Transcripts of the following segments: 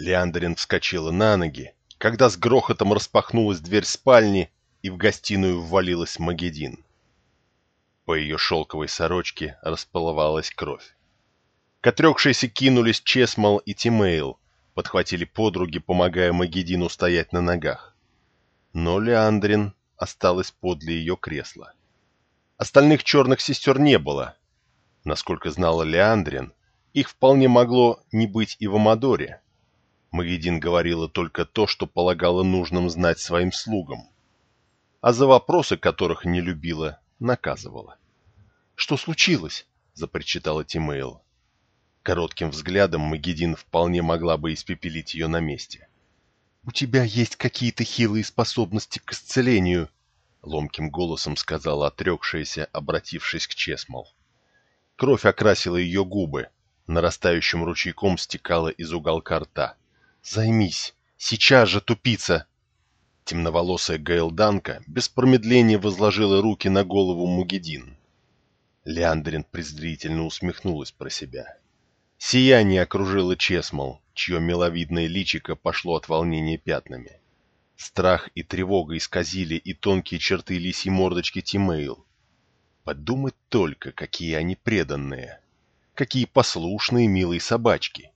Леандрин вскочила на ноги, когда с грохотом распахнулась дверь спальни, и в гостиную ввалилась Магедин. По ее шелковой сорочке расплывалась кровь. Котрекшиеся кинулись Чесмал и Тимейл, подхватили подруги, помогая Магедину стоять на ногах. Но Леандрин осталась подле ее кресла. Остальных черных сестер не было. Насколько знала Леандрин, их вполне могло не быть и в Амадоре. Магедин говорила только то, что полагала нужным знать своим слугам. А за вопросы, которых не любила, наказывала. «Что случилось?» — запричитала Тимейл. Коротким взглядом Магедин вполне могла бы испепелить ее на месте. «У тебя есть какие-то хилые способности к исцелению», — ломким голосом сказала отрекшаяся, обратившись к Чесмал. Кровь окрасила ее губы, нарастающим ручейком стекала из уголка рта. «Займись! Сейчас же, тупица!» Темноволосая Гейлданка без промедления возложила руки на голову Мугедин. Леандрин презрительно усмехнулась про себя. Сияние окружило Чесмал, чье миловидное личико пошло от волнения пятнами. Страх и тревога исказили и тонкие черты лисьей мордочки Тимейл. Подумать только, какие они преданные, какие послушные милые собачки.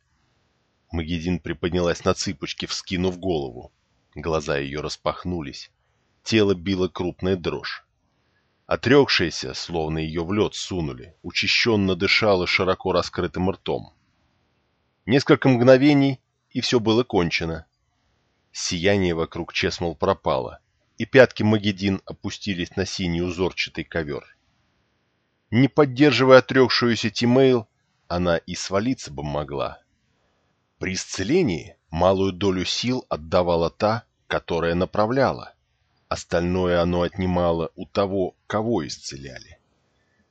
Магедин приподнялась на цыпочки, вскинув голову. Глаза ее распахнулись. Тело било крупная дрожь. Отрекшаяся, словно ее в лед сунули, учащенно дышала широко раскрытым ртом. Несколько мгновений, и все было кончено. Сияние вокруг Чесмол пропало, и пятки Магедин опустились на синий узорчатый ковер. Не поддерживая отрекшуюся Тимейл, она и свалиться бы могла. При исцелении малую долю сил отдавала та, которая направляла. Остальное оно отнимало у того, кого исцеляли.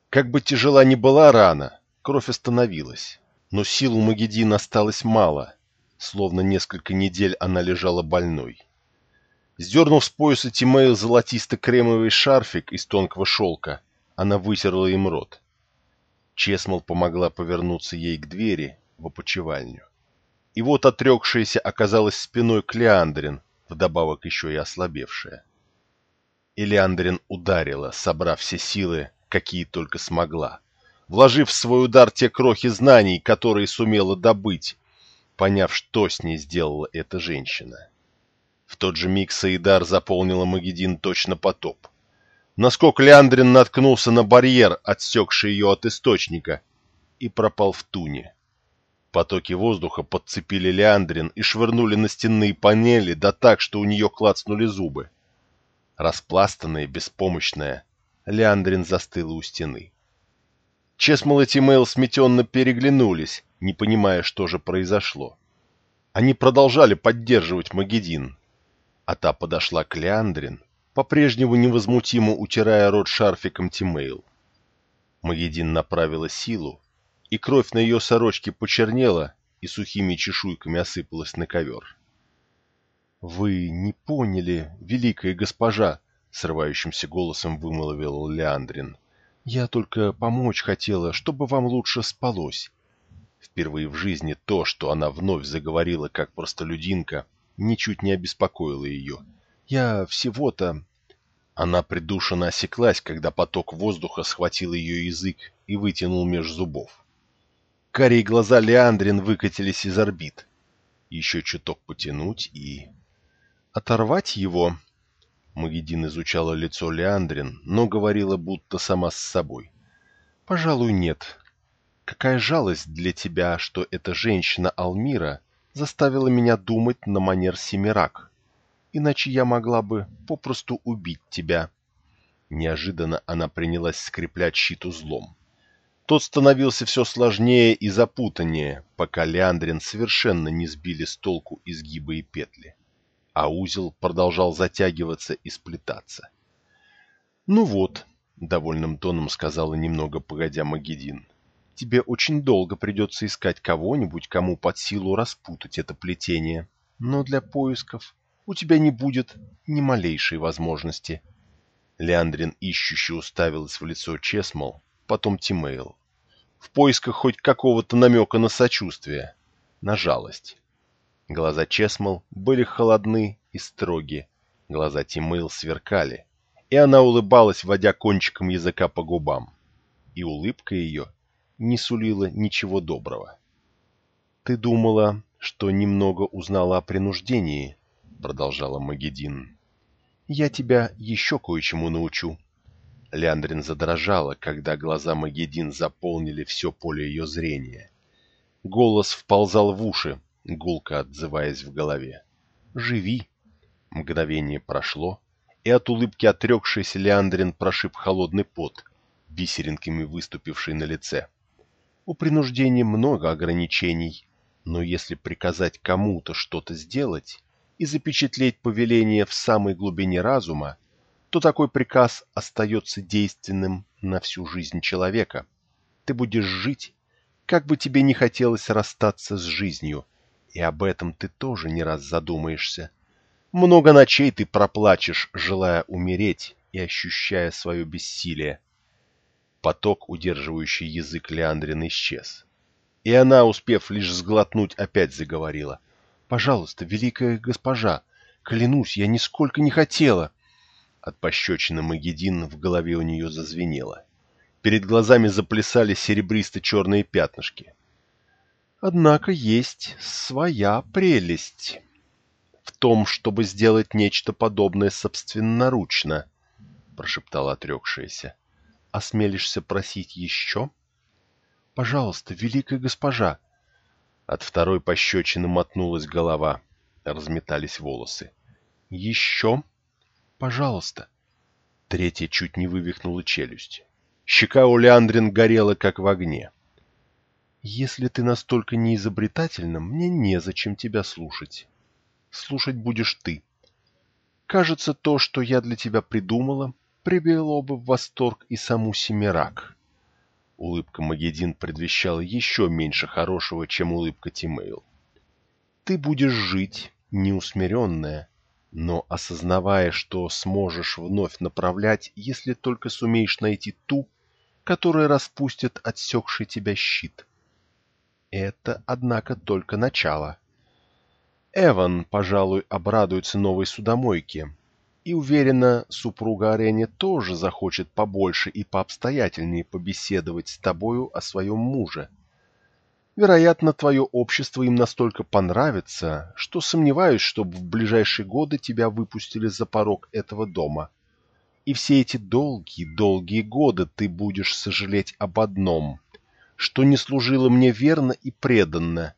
Как бы тяжела ни была рана, кровь остановилась, но сил у Магеддин осталось мало, словно несколько недель она лежала больной. Сдернув с пояса Тимейл золотисто-кремовый шарфик из тонкого шелка, она вытерла им рот. Чесмал помогла повернуться ей к двери в опочивальню. И вот отрекшаяся оказалась спиной к Леандрин, вдобавок еще и ослабевшая. И Леандрин ударила, собрав все силы, какие только смогла, вложив в свой удар те крохи знаний, которые сумела добыть, поняв, что с ней сделала эта женщина. В тот же миг Саидар заполнила Магедин точно потоп. Наскок Леандрин наткнулся на барьер, отсекший ее от источника, и пропал в туне. Потоки воздуха подцепили Леандрин и швырнули на стенные панели, да так, что у нее клацнули зубы. Распластанная, беспомощная, Леандрин застыла у стены. Чесмол и Тимейл сметенно переглянулись, не понимая, что же произошло. Они продолжали поддерживать Магедин, а та подошла к Леандрин, по-прежнему невозмутимо утирая рот шарфиком Тимейл. Магедин направила силу, и кровь на ее сорочке почернела и сухими чешуйками осыпалась на ковер. «Вы не поняли, великая госпожа!» — срывающимся голосом вымолвил Леандрин. «Я только помочь хотела, чтобы вам лучше спалось». Впервые в жизни то, что она вновь заговорила как простолюдинка, ничуть не обеспокоило ее. «Я всего-то...» Она придушенно осеклась, когда поток воздуха схватил ее язык и вытянул меж зубов. Карие глаза Леандрин выкатились из орбит. Еще чуток потянуть и... Оторвать его? Магедин изучала лицо Леандрин, но говорила будто сама с собой. Пожалуй, нет. Какая жалость для тебя, что эта женщина Алмира заставила меня думать на манер Семирак. Иначе я могла бы попросту убить тебя. Неожиданно она принялась скреплять щит узлом. Тот становился все сложнее и запутаннее, пока Леандрин совершенно не сбили с толку изгибы и петли. А узел продолжал затягиваться и сплетаться. «Ну вот», — довольным тоном сказала немного погодя Магедин, — «тебе очень долго придется искать кого-нибудь, кому под силу распутать это плетение. Но для поисков у тебя не будет ни малейшей возможности». Леандрин ищуще уставилась в лицо Чесмол, потом Тимейл, в поисках хоть какого-то намека на сочувствие, на жалость. Глаза Чесмол были холодны и строги, глаза Тимейл сверкали, и она улыбалась, водя кончиком языка по губам. И улыбка ее не сулила ничего доброго. «Ты думала, что немного узнала о принуждении?» — продолжала Магедин. «Я тебя еще кое-чему научу». Леандрин задрожала, когда глаза Магедин заполнили все поле ее зрения. Голос вползал в уши, гулко отзываясь в голове. «Живи!» Мгновение прошло, и от улыбки отрекшийся Леандрин прошиб холодный пот, бисеринками выступивший на лице. У принуждения много ограничений, но если приказать кому-то что-то сделать и запечатлеть повеление в самой глубине разума, то такой приказ остается действенным на всю жизнь человека. Ты будешь жить, как бы тебе не хотелось расстаться с жизнью, и об этом ты тоже не раз задумаешься. Много ночей ты проплачешь, желая умереть и ощущая свое бессилие. Поток, удерживающий язык Леандрин, исчез. И она, успев лишь сглотнуть, опять заговорила. «Пожалуйста, великая госпожа, клянусь, я нисколько не хотела!» От пощечины Магедин в голове у нее зазвенело. Перед глазами заплясали серебристо-черные пятнышки. «Однако есть своя прелесть» в том, чтобы сделать нечто подобное собственноручно, — прошептала отрекшаяся. — Осмелишься просить еще? — Пожалуйста, великая госпожа. От второй пощечины мотнулась голова, разметались волосы. — Еще? Пожалуйста. Третья чуть не вывихнула челюсть. Щека у Леандрин горела, как в огне. — Если ты настолько неизобретательна, мне незачем тебя слушать слушать будешь ты. Кажется, то, что я для тебя придумала, привело бы в восторг и саму Семирак. Улыбка Магедин предвещала еще меньше хорошего, чем улыбка Тимейл. Ты будешь жить, неусмиренная, но осознавая, что сможешь вновь направлять, если только сумеешь найти ту, которая распустит отсекший тебя щит. Это, однако, только начало. Эван, пожалуй, обрадуется новой судомойке. И уверена, супруга Арене тоже захочет побольше и пообстоятельнее побеседовать с тобою о своем муже. Вероятно, твое общество им настолько понравится, что сомневаюсь, чтобы в ближайшие годы тебя выпустили за порог этого дома. И все эти долгие-долгие годы ты будешь сожалеть об одном, что не служила мне верно и преданно,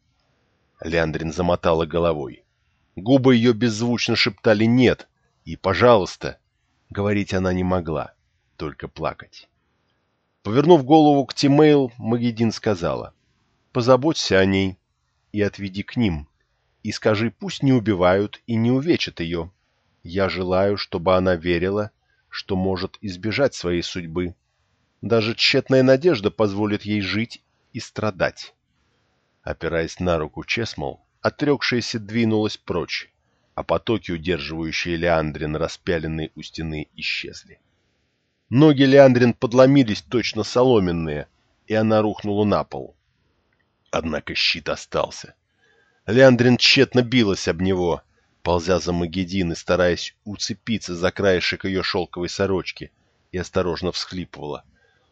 Леандрин замотала головой. Губы ее беззвучно шептали «нет» и «пожалуйста». Говорить она не могла, только плакать. Повернув голову к Тимейл, Магедин сказала «Позаботься о ней и отведи к ним, и скажи, пусть не убивают и не увечат ее. Я желаю, чтобы она верила, что может избежать своей судьбы. Даже тщетная надежда позволит ей жить и страдать». Опираясь на руку Чесмол, отрекшаяся двинулась прочь, а потоки, удерживающие Леандрин, распяленные у стены, исчезли. Ноги Леандрин подломились точно соломенные, и она рухнула на пол. Однако щит остался. Леандрин тщетно билась об него, ползя за Магедин и стараясь уцепиться за краешек ее шелковой сорочки, и осторожно всхлипывала.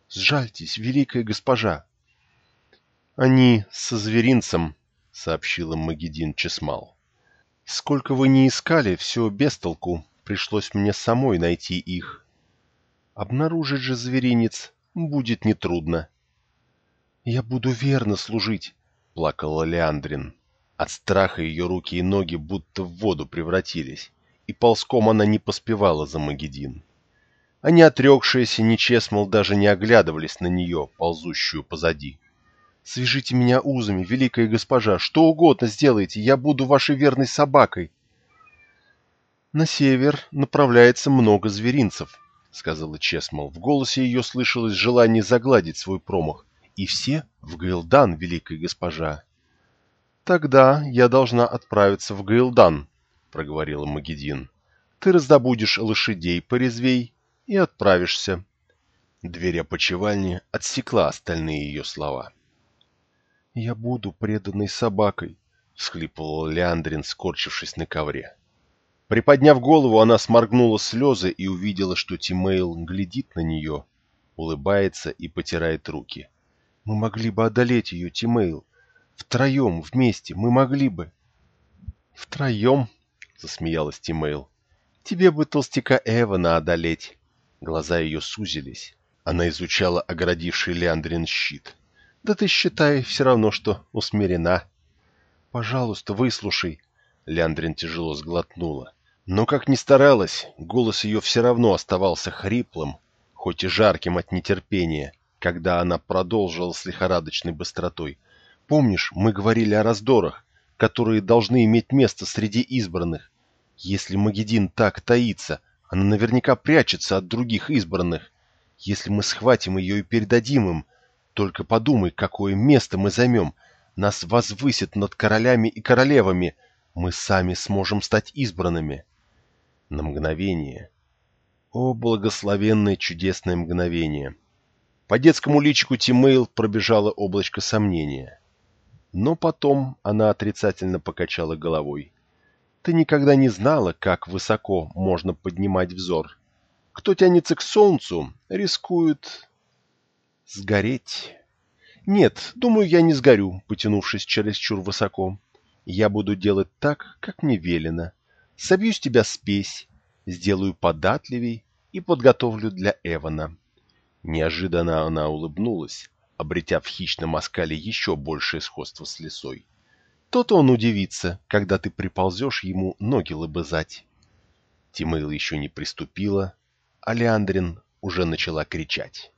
«Сжальтесь, великая госпожа!» «Они со зверинцем», — сообщила Магедин Чесмал. «Сколько вы не искали, все без толку. Пришлось мне самой найти их. Обнаружить же зверинец будет нетрудно». «Я буду верно служить», — плакала Леандрин. От страха ее руки и ноги будто в воду превратились, и ползком она не поспевала за Магедин. Они, отрекшиеся, нечесмол, даже не оглядывались на нее, ползущую позади. Свяжите меня узами, великая госпожа, что угодно сделайте, я буду вашей верной собакой. На север направляется много зверинцев, сказала Чесмол. В голосе ее слышалось желание загладить свой промах. И все в Гейлдан, великая госпожа. Тогда я должна отправиться в Гейлдан, проговорила Магедин. Ты раздобудешь лошадей порезвей и отправишься. Дверь опочивальни отсекла остальные ее слова. «Я буду преданной собакой», — всхлипывала Леандрин, скорчившись на ковре. Приподняв голову, она сморгнула слезы и увидела, что Тимейл глядит на нее, улыбается и потирает руки. «Мы могли бы одолеть ее, Тимейл. Втроем, вместе, мы могли бы». «Втроем?» — засмеялась Тимейл. «Тебе бы толстяка Эвана одолеть». Глаза ее сузились. Она изучала оградивший Леандрин щит. «Да ты, считай, все равно, что усмирена». «Пожалуйста, выслушай». Леандрин тяжело сглотнула. Но, как ни старалась, голос ее все равно оставался хриплым, хоть и жарким от нетерпения, когда она продолжила с лихорадочной быстротой. «Помнишь, мы говорили о раздорах, которые должны иметь место среди избранных? Если Магедин так таится, она наверняка прячется от других избранных. Если мы схватим ее и передадим им, только подумай, какое место мы займем. Нас возвысят над королями и королевами. Мы сами сможем стать избранными» на мгновение. О, благословенное чудесное мгновение! По детскому личику Тимейл пробежало облачко сомнения. Но потом она отрицательно покачала головой. Ты никогда не знала, как высоко можно поднимать взор. Кто тянется к солнцу, рискует... сгореть. Нет, думаю, я не сгорю, потянувшись чересчур высоко. Я буду делать так, как мне велено собью с тебя спесь, сделаю податливей и подготовлю для Эвана. Неожиданно она улыбнулась, обретя в хищном оскале еще большее сходство с лисой. То-то он удивится, когда ты приползешь ему ноги лобызать. Тимейл еще не приступила, а Леандрин уже начала кричать.